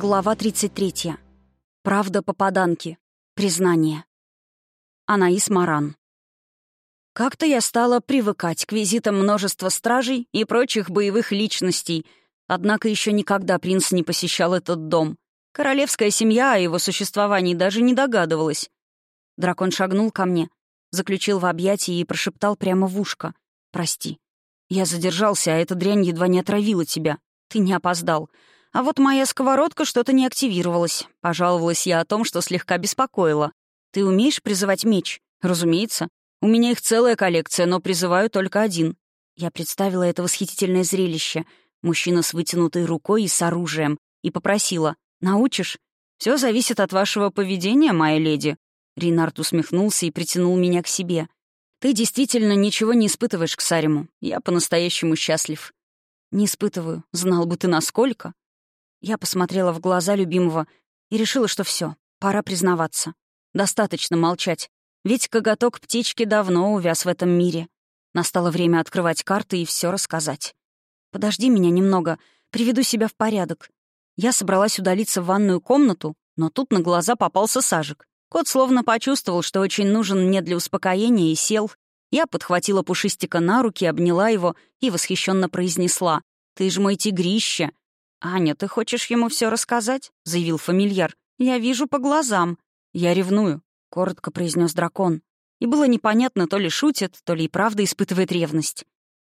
Глава 33. Правда попаданки. Признание. Анаис Маран. Как-то я стала привыкать к визитам множества стражей и прочих боевых личностей, однако еще никогда принц не посещал этот дом. Королевская семья о его существовании даже не догадывалась. Дракон шагнул ко мне, заключил в объятии и прошептал прямо в ушко. «Прости. Я задержался, а эта дрянь едва не отравила тебя. Ты не опоздал. А вот моя сковородка что-то не активировалась. Пожаловалась я о том, что слегка беспокоила. Ты умеешь призывать меч? Разумеется. У меня их целая коллекция, но призываю только один. Я представила это восхитительное зрелище. Мужчина с вытянутой рукой и с оружием. И попросила. «Научишь?» Все зависит от вашего поведения, моя леди». Рейнард усмехнулся и притянул меня к себе. «Ты действительно ничего не испытываешь к Сариму. Я по-настоящему счастлив». «Не испытываю. Знал бы ты, насколько». Я посмотрела в глаза любимого и решила, что все, пора признаваться. Достаточно молчать, ведь коготок птички давно увяз в этом мире. Настало время открывать карты и все рассказать. «Подожди меня немного, приведу себя в порядок». Я собралась удалиться в ванную комнату, но тут на глаза попался сажик. Кот словно почувствовал, что очень нужен мне для успокоения, и сел. Я подхватила пушистика на руки, обняла его и восхищенно произнесла. «Ты же мой тигрище!» «Аня, ты хочешь ему все рассказать?» — заявил фамильяр. «Я вижу по глазам». «Я ревную», — коротко произнес дракон. И было непонятно, то ли шутит, то ли и правда испытывает ревность.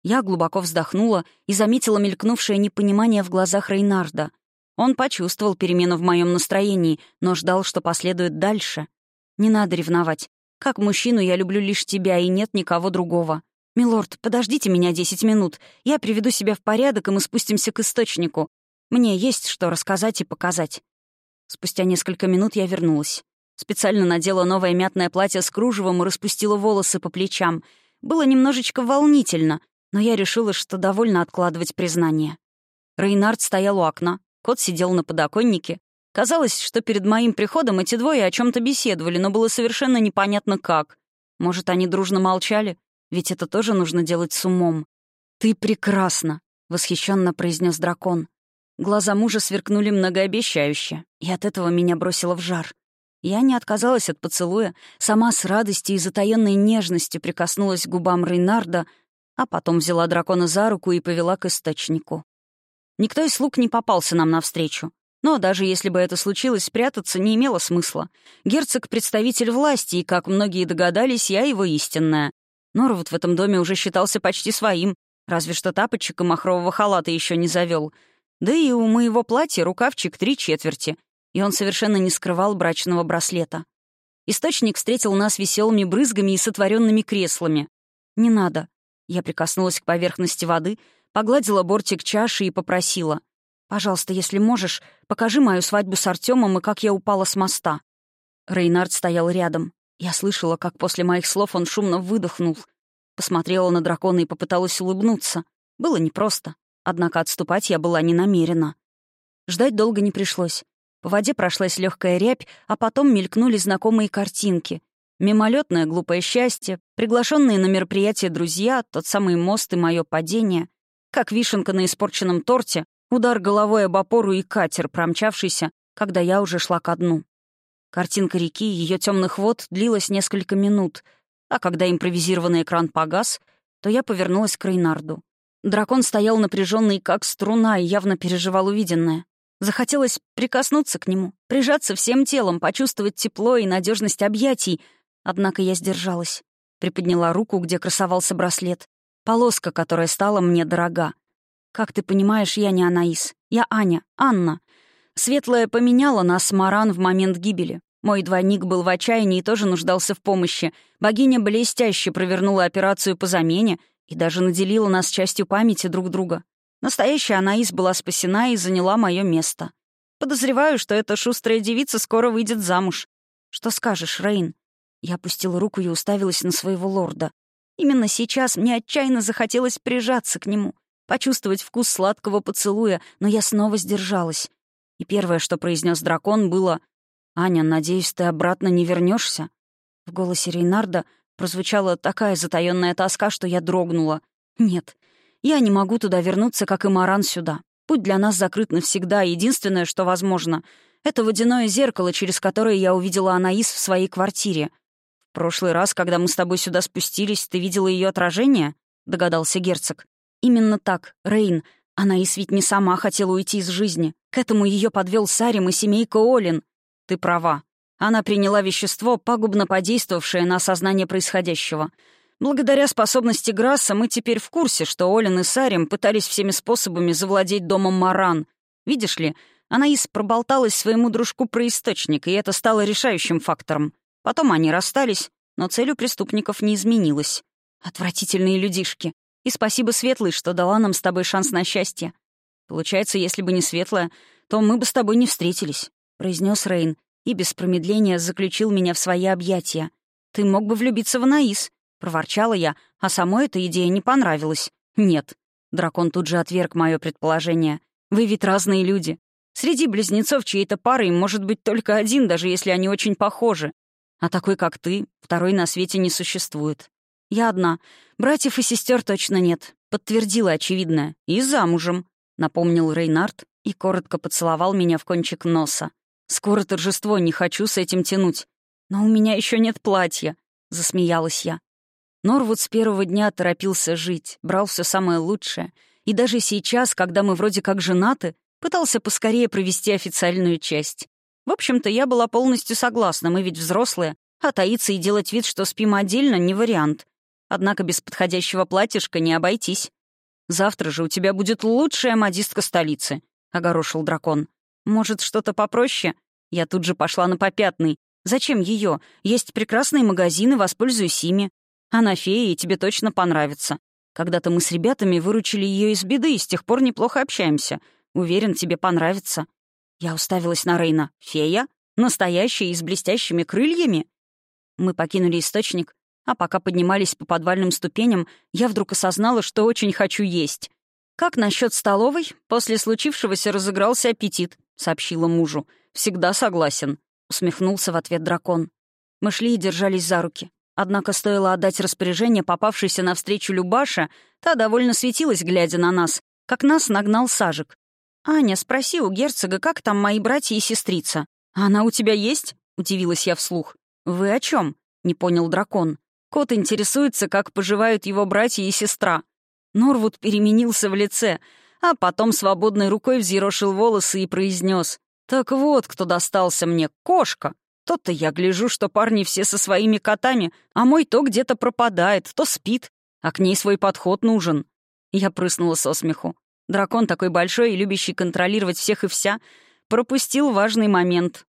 Я глубоко вздохнула и заметила мелькнувшее непонимание в глазах Рейнарда. Он почувствовал перемену в моем настроении, но ждал, что последует дальше. «Не надо ревновать. Как мужчину я люблю лишь тебя, и нет никого другого. Милорд, подождите меня десять минут. Я приведу себя в порядок, и мы спустимся к источнику. Мне есть что рассказать и показать. Спустя несколько минут я вернулась. Специально надела новое мятное платье с кружевом и распустила волосы по плечам. Было немножечко волнительно, но я решила, что довольно откладывать признание. Рейнард стоял у окна, кот сидел на подоконнике. Казалось, что перед моим приходом эти двое о чем то беседовали, но было совершенно непонятно как. Может, они дружно молчали? Ведь это тоже нужно делать с умом. «Ты прекрасна!» — восхищенно произнес дракон. Глаза мужа сверкнули многообещающе, и от этого меня бросило в жар. Я не отказалась от поцелуя, сама с радостью и затаённой нежностью прикоснулась к губам Рейнарда, а потом взяла дракона за руку и повела к источнику. Никто из слуг не попался нам навстречу. Но даже если бы это случилось, спрятаться не имело смысла. Герцог — представитель власти, и, как многие догадались, я его истинная. Норвуд в этом доме уже считался почти своим, разве что тапочек и махрового халата еще не завел — да и у моего платья рукавчик три четверти, и он совершенно не скрывал брачного браслета. Источник встретил нас веселыми брызгами и сотворенными креслами. «Не надо». Я прикоснулась к поверхности воды, погладила бортик чаши и попросила. «Пожалуйста, если можешь, покажи мою свадьбу с Артемом и как я упала с моста». Рейнард стоял рядом. Я слышала, как после моих слов он шумно выдохнул. Посмотрела на дракона и попыталась улыбнуться. Было непросто. Однако отступать я была не намерена. Ждать долго не пришлось. По воде прошлась легкая рябь, а потом мелькнули знакомые картинки. Мимолетное глупое счастье, приглашенные на мероприятие друзья, тот самый мост и мое падение. Как вишенка на испорченном торте, удар головой об опору и катер, промчавшийся, когда я уже шла ко дну. Картинка реки и ее темных вод длилась несколько минут, а когда импровизированный экран погас, то я повернулась к Рейнарду. Дракон стоял напряженный, как струна, и явно переживал увиденное. Захотелось прикоснуться к нему, прижаться всем телом, почувствовать тепло и надежность объятий. Однако я сдержалась. Приподняла руку, где красовался браслет. Полоска, которая стала мне дорога. Как ты понимаешь, я не Анаис. Я Аня, Анна. Светлая поменяла нас Маран в момент гибели. Мой двойник был в отчаянии и тоже нуждался в помощи. Богиня блестяще провернула операцию по замене и даже наделила нас частью памяти друг друга. Настоящая Анаис была спасена и заняла мое место. Подозреваю, что эта шустрая девица скоро выйдет замуж. Что скажешь, Рейн? Я опустила руку и уставилась на своего лорда. Именно сейчас мне отчаянно захотелось прижаться к нему, почувствовать вкус сладкого поцелуя, но я снова сдержалась. И первое, что произнес дракон, было «Аня, надеюсь, ты обратно не вернешься. В голосе Рейнарда Прозвучала такая затаённая тоска, что я дрогнула. Нет, я не могу туда вернуться, как и Маран сюда. Путь для нас закрыт навсегда, единственное, что возможно — это водяное зеркало, через которое я увидела Анаис в своей квартире. В прошлый раз, когда мы с тобой сюда спустились, ты видела ее отражение? Догадался герцог. Именно так, Рейн. Анаис ведь не сама хотела уйти из жизни. К этому ее подвел Сарим и семейка Олин. Ты права. Она приняла вещество, пагубно подействовавшее на осознание происходящего — Благодаря способности Грасса мы теперь в курсе, что Олин и Сарим пытались всеми способами завладеть домом Маран. Видишь ли, Анаис проболталась своему дружку про источник, и это стало решающим фактором. Потом они расстались, но цель у преступников не изменилась. Отвратительные людишки. И спасибо Светлой, что дала нам с тобой шанс на счастье. Получается, если бы не Светлая, то мы бы с тобой не встретились», — произнес Рейн и без промедления заключил меня в свои объятия. «Ты мог бы влюбиться в Анаис, Проворчала я, а самой эта идея не понравилась. «Нет». Дракон тут же отверг мое предположение. «Вы ведь разные люди. Среди близнецов чьей-то парой может быть только один, даже если они очень похожи. А такой, как ты, второй на свете не существует. Я одна. Братьев и сестер точно нет. Подтвердила очевидное. И замужем», — напомнил Рейнард и коротко поцеловал меня в кончик носа. «Скоро торжество, не хочу с этим тянуть. Но у меня еще нет платья», — засмеялась я. Норвуд с первого дня торопился жить, брал все самое лучшее. И даже сейчас, когда мы вроде как женаты, пытался поскорее провести официальную часть. В общем-то, я была полностью согласна, мы ведь взрослые, а таиться и делать вид, что спим отдельно, не вариант. Однако без подходящего платьишка не обойтись. «Завтра же у тебя будет лучшая модистка столицы», — огорошил дракон. «Может, что-то попроще?» Я тут же пошла на попятный. «Зачем ее? Есть прекрасные магазины, воспользуюсь ими. Она фея, и тебе точно понравится. Когда-то мы с ребятами выручили ее из беды, и с тех пор неплохо общаемся. Уверен, тебе понравится». Я уставилась на Рейна. «Фея? Настоящая и с блестящими крыльями?» Мы покинули источник, а пока поднимались по подвальным ступеням, я вдруг осознала, что очень хочу есть. «Как насчет столовой? После случившегося разыгрался аппетит», — сообщила мужу. «Всегда согласен», — усмехнулся в ответ дракон. Мы шли и держались за руки. Однако стоило отдать распоряжение попавшейся навстречу Любаша, та довольно светилась, глядя на нас, как нас нагнал Сажик. «Аня, спроси у герцога, как там мои братья и сестрица?» «Она у тебя есть?» — удивилась я вслух. «Вы о чем? не понял дракон. Кот интересуется, как поживают его братья и сестра. Норвуд переменился в лице, а потом свободной рукой взъерошил волосы и произнес: «Так вот, кто достался мне, кошка!» То-то я гляжу, что парни все со своими котами, а мой то где-то пропадает, то спит, а к ней свой подход нужен. Я прыснула со смеху. Дракон такой большой и любящий контролировать всех и вся, пропустил важный момент.